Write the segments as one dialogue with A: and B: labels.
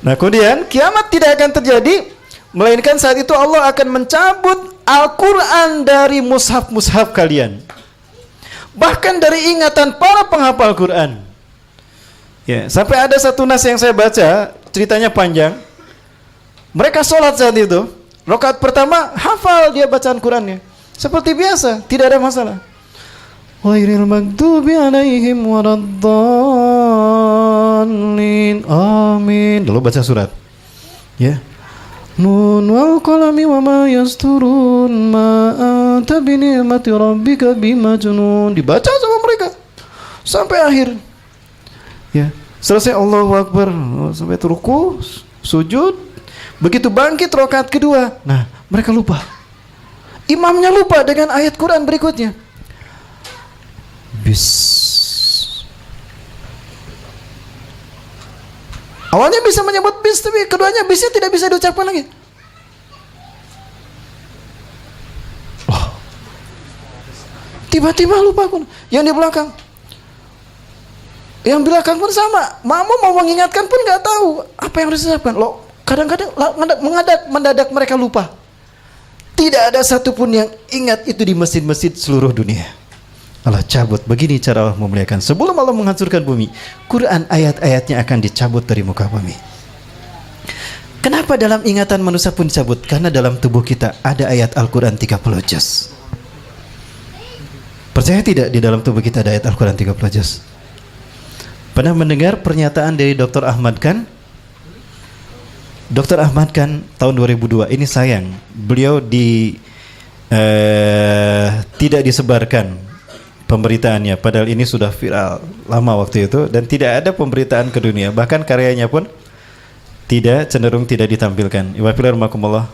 A: Nah, kemudian kiamat tidak akan terjadi melainkan saat itu Allah akan mencabut Al-Qur'an dari mushaf-mushaf kalian. Bahkan dari ingatan para penghafal Quran. Ya, sampai ada satu nas yang saya baca, ceritanya panjang. Mereka sholat saat itu, rokaat pertama hafal dia bacaan Qurannya. Seperti biasa, tidak ada masalah. Ghairil maghdubi alaihim waraddallin. Amin. Lalu baca surat. Ya. Nun wal qalami wa ma yasturun ma anta bi ni'mati rabbika bimajnun. Dibaca sama mereka sampai akhir. Ya. Selesai Allahu Akbar sampai ruku, sujud. Begitu bangkit rakaat kedua. Nah, mereka lupa. Imamnya lupa dengan ayat Quran berikutnya. Bis Awalnya bisa menyebut bis tapi keduanya bisnya tidak bisa diucapkan lagi. Tiba-tiba lupa pun yang di belakang. Yang belakang pun sama. Mama mau mengingatkan pun nggak tahu apa yang harus diucapkan. Loh, kadang-kadang mendadak, mendadak mereka lupa. Tidak ada satupun yang ingat itu di masjid-masjid seluruh dunia. Allah cabut. Begini cara Allah memuliakan. Sebelum Allah menghancurkan bumi, Quran ayat-ayatnya akan dicabut dari muka bumi. Kenapa dalam ingatan manusia pun dicabut? Karena dalam tubuh kita ada ayat Al-Quran 30 juz. Percaya tidak di dalam tubuh kita ada ayat Al-Quran 30 juz? Pernah mendengar pernyataan dari Dr. Ahmad Khan? Dr. Ahmad Khan tahun 2002, ini sayang, beliau di eh, tidak disebarkan pemberitaannya. Padahal ini sudah viral lama waktu itu dan tidak ada pemberitaan ke dunia. Bahkan karyanya pun tidak cenderung tidak ditampilkan. Iwafilarmakumullah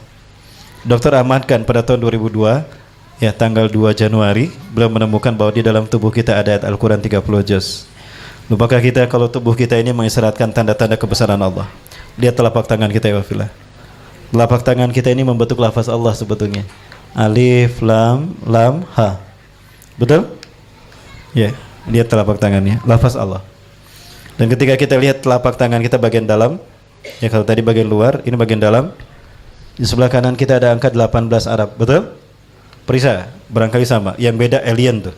A: Dr. Ahmad kan pada tahun 2002 ya tanggal 2 Januari beliau menemukan bahwa di dalam tubuh kita ada ayat Al-Quran 30 juz. Lupakah kita kalau tubuh kita ini mengisyaratkan tanda-tanda kebesaran Allah? Lihat telapak tangan kita Iwafillah. Telapak tangan kita ini membentuk lafaz Allah sebetulnya. Alif, Lam, Lam, Ha. Betul? Ya, lihat telapak tangannya, lafaz Allah. Dan ketika kita lihat telapak tangan kita bagian dalam, ya kalau tadi bagian luar, ini bagian dalam. Di sebelah kanan kita ada angka 18 Arab, betul? Perisa, barangkali sama. Yang beda alien tuh.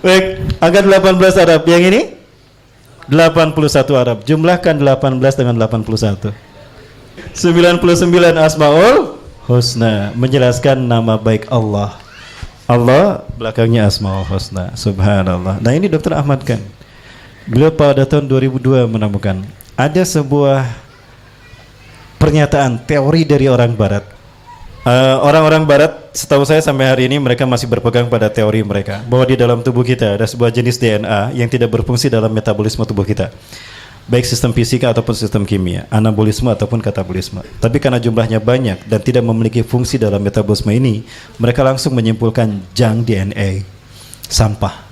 A: Baik, angka 18 Arab. Yang ini 81 Arab. Jumlahkan 18 dengan 81. 99 Asmaul Husna menjelaskan nama baik Allah. Allah belakangnya Asmaul Husna. Subhanallah. Nah ini Dr. Ahmad kan. Beliau pada tahun 2002 menemukan ada sebuah pernyataan teori dari orang Barat. Eh, orang-orang uh, Barat, setahu saya sampai hari ini mereka masih berpegang pada teori mereka bahwa di dalam tubuh kita ada sebuah jenis DNA yang tidak berfungsi dalam metabolisme tubuh kita baik sistem fisika ataupun sistem kimia, anabolisme ataupun katabolisme. Tapi karena jumlahnya banyak dan tidak memiliki fungsi dalam metabolisme ini, mereka langsung menyimpulkan jang DNA, sampah.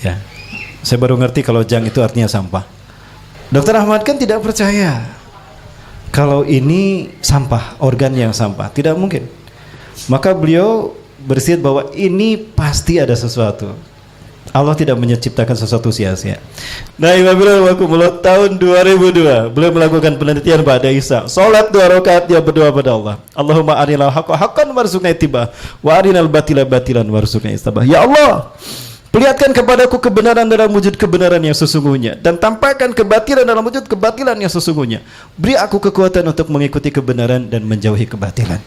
A: Ya, saya baru ngerti kalau jang itu artinya sampah. Dokter Ahmad kan tidak percaya kalau ini sampah, organ yang sampah, tidak mungkin. Maka beliau bersiat bahwa ini pasti ada sesuatu Allah tidak menciptakan sesuatu sia-sia. Nah, Imam Bilal tahun 2002 beliau melakukan penelitian pada Isa. Salat dua rakaat dia berdoa pada Allah. Allahumma arinal haqqa haqqan warzuqna ittibah wa arinal batila batilan warzuqna istabah. Ya Allah, Perlihatkan kepadaku kebenaran dalam wujud kebenaran yang sesungguhnya dan tampakkan kebatilan dalam wujud kebatilan yang sesungguhnya. Beri aku kekuatan untuk mengikuti kebenaran dan menjauhi kebatilan.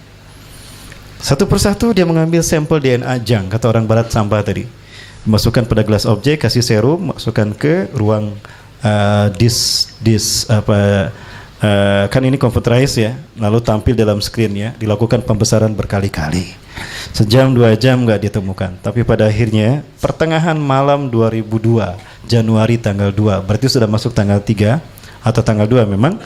A: Satu persatu dia mengambil sampel DNA jang kata orang barat sampah tadi masukkan pada gelas objek kasih serum masukkan ke ruang uh, dis dis apa uh, kan ini computerized ya lalu tampil dalam screen ya dilakukan pembesaran berkali-kali. Sejam dua jam nggak ditemukan tapi pada akhirnya pertengahan malam 2002 Januari tanggal 2 berarti sudah masuk tanggal 3 atau tanggal 2 memang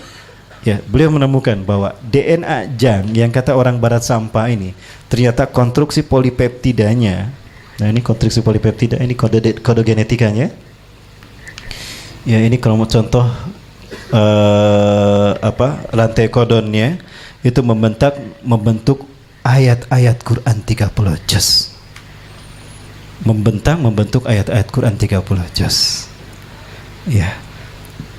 A: ya beliau menemukan bahwa DNA jang yang kata orang barat sampah ini ternyata konstruksi polipeptidanya Nah ini konstruksi polipeptida, ini kode kode genetikanya. Ya ini kalau mau contoh uh, apa lantai kodonnya itu membentuk membentuk ayat-ayat Quran 30 juz. Membentang membentuk ayat-ayat Quran 30 juz. Ya.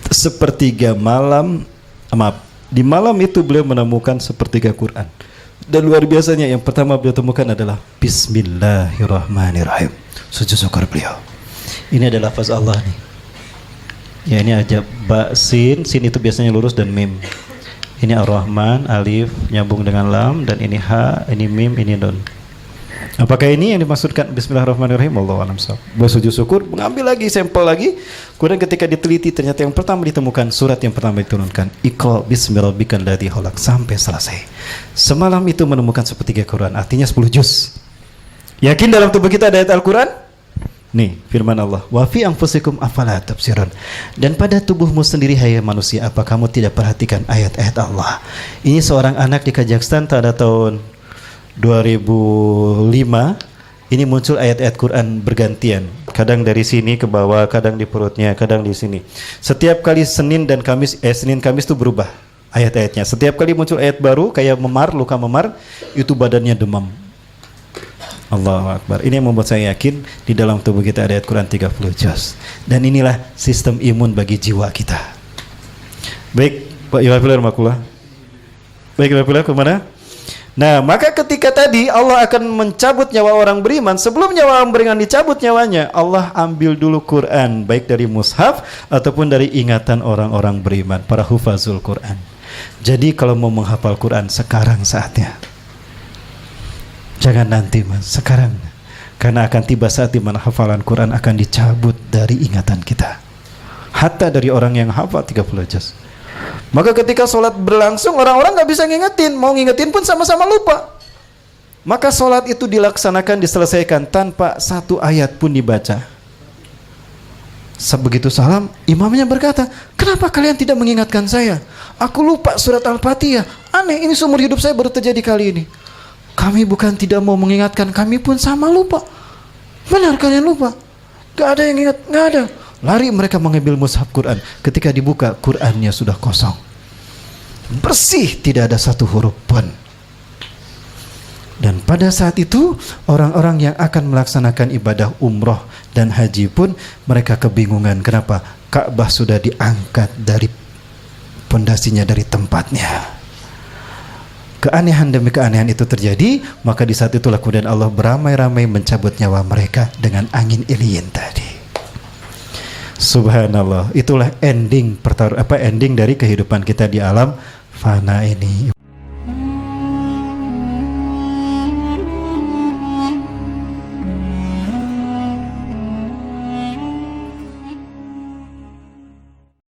A: sepertiga malam maaf di malam itu beliau menemukan sepertiga Quran dan luar biasanya yang pertama beliau temukan adalah Bismillahirrahmanirrahim. Sujud syukur beliau. Ini adalah lafaz Allah nih. Ya ini aja. Ba sin sin itu biasanya lurus dan mim. Ini ar-Rahman alif nyambung dengan lam dan ini ha ini mim ini don Apakah ini yang dimaksudkan? Bismillahirrahmanirrahim. Allah alam Bersujud syukur Mengambil lagi sampel lagi. Kemudian ketika diteliti Ternyata yang pertama ditemukan Surat yang pertama diturunkan. Iqra bismillahirrahmanirrahim ladhi holak Sampai selesai. Semalam itu menemukan sepertiga Quran Artinya 10 juz. Yakin dalam tubuh kita ada ayat Al-Quran? Nih firman Allah Wa fi anfusikum afala tafsirun Dan pada tubuhmu sendiri hai manusia Apa kamu tidak perhatikan ayat-ayat Allah? Ini seorang anak di Kazakhstan pada tahun 2005 ini muncul ayat-ayat Quran bergantian. Kadang dari sini ke bawah, kadang di perutnya, kadang di sini. Setiap kali Senin dan Kamis, eh Senin Kamis itu berubah ayat-ayatnya. Setiap kali muncul ayat baru kayak memar, luka memar, itu badannya demam. Allah Akbar. Ini yang membuat saya yakin di dalam tubuh kita ada ayat Quran 30 juz. Dan inilah sistem imun bagi jiwa kita. Baik, Pak Makulah. Baik, Iwafilah ke mana? Nah, maka ketika tadi Allah akan mencabut nyawa orang beriman, sebelum nyawa orang beriman dicabut nyawanya, Allah ambil dulu Quran, baik dari mushaf ataupun dari ingatan orang-orang beriman, para hufazul Quran. Jadi kalau mau menghafal Quran sekarang saatnya. Jangan nanti, Mas, sekarang. Karena akan tiba saat di mana hafalan Quran akan dicabut dari ingatan kita. Hatta dari orang yang hafal 30 juz. Maka ketika sholat berlangsung orang-orang nggak bisa ngingetin, mau ngingetin pun sama-sama lupa. Maka sholat itu dilaksanakan diselesaikan tanpa satu ayat pun dibaca. Sebegitu salam, imamnya berkata, kenapa kalian tidak mengingatkan saya? Aku lupa surat Al-Fatihah. Aneh, ini seumur hidup saya baru terjadi kali ini. Kami bukan tidak mau mengingatkan, kami pun sama lupa. Benar kalian lupa? Gak ada yang ingat, gak ada. Lari mereka mengambil mushaf Quran. Ketika dibuka, Qurannya sudah kosong. Bersih, tidak ada satu huruf pun. Dan pada saat itu, orang-orang yang akan melaksanakan ibadah umroh dan haji pun mereka kebingungan. Kenapa? Ka'bah sudah diangkat dari pondasinya dari tempatnya. Keanehan demi keanehan itu terjadi, maka di saat itulah kemudian Allah beramai-ramai mencabut nyawa mereka dengan angin iliin tadi. Subhanallah. Itulah ending pertar apa ending dari kehidupan kita di alam fana ini.